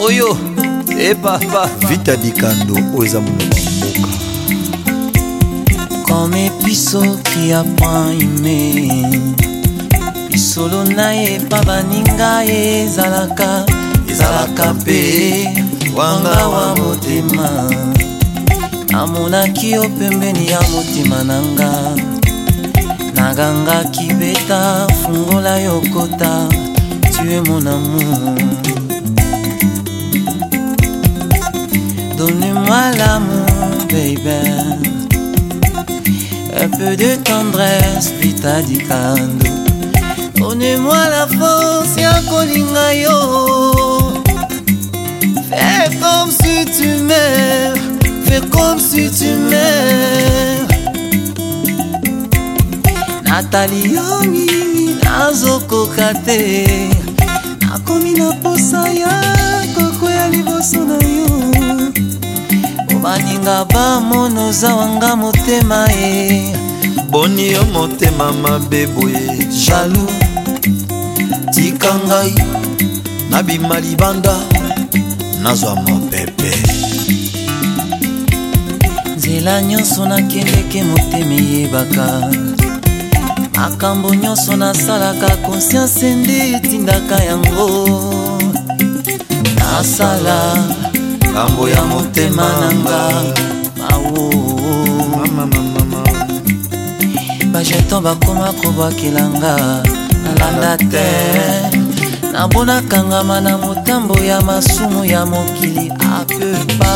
oyo epapa eh, vita bikando oyo eza monoko mboka kome pisoki ya paime bisolo na ye mpa baninga ezalaka ezalaka mpe wanga wa motema namonaki yo pembeni ya motema na nga nagangaki beta fungola yokota tue mon amour libère. Un peu de tendresse, litadi kando. Donnez-moi la force, ya kolinga yo. Fais comme si tu m'aimes, fais comme si tu m'aimes. Nathalie Yongi, nazokoka te. Nakomi na posa ya koko ya liboso. balinga bamona oza wanga motema e boni yo motema mabe boye jalu tika ngai nabima libanda nazwa mopepe nzela nyonso nakendeke motema eyebaka makambo nyonso nasalaka konsianse nde etindaka yango nasala ngambo ya motema na nga bajeton bakoma kobwakelanga nalanda te nabonakangama na motambo ya masumu ya mokili apepa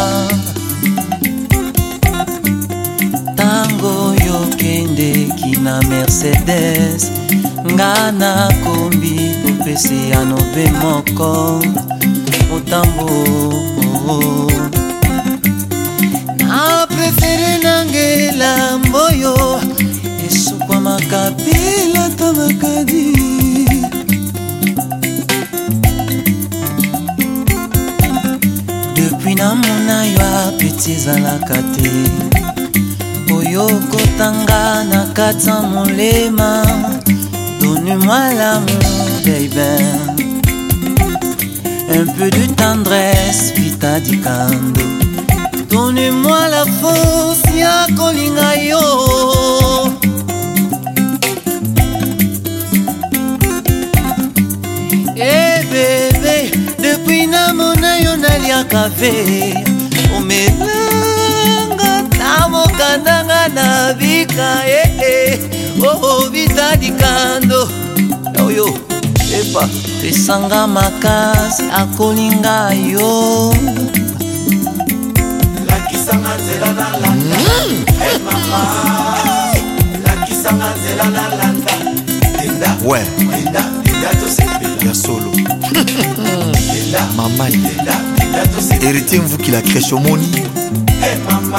ntango yokendeki na mercedes nga nakombi kopese ya nobe moko motambo na prefere nange lambo oyo esukwa makapela to makadi depuis namona yo apeti ezalaka te oyo okotanga na kati ya molema donu malamu beiben un peu de tendresse vitadi kando donne-moi la force ya kolinga yo hey eh, bebe depuis namona yo naliaka ve omelanga na mokandanga na bika ee eh, eh. oo oh, oh, vitadi kando oyo oh, papa pesanga makasi akolinga yo lakisanga nzela nalanda hmm. hey mama lakisanga nzela nalanda tenda ouais. tenda tenda tosepela ya solo tenda mama tenda tenda tosepela héritier mvukila crèche omoni hey mama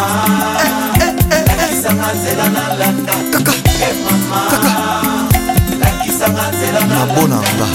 hey, eh, eh, hey, eh, hey, hey. lakisanga nzela nalanda kaka hey mama kaka mabona nga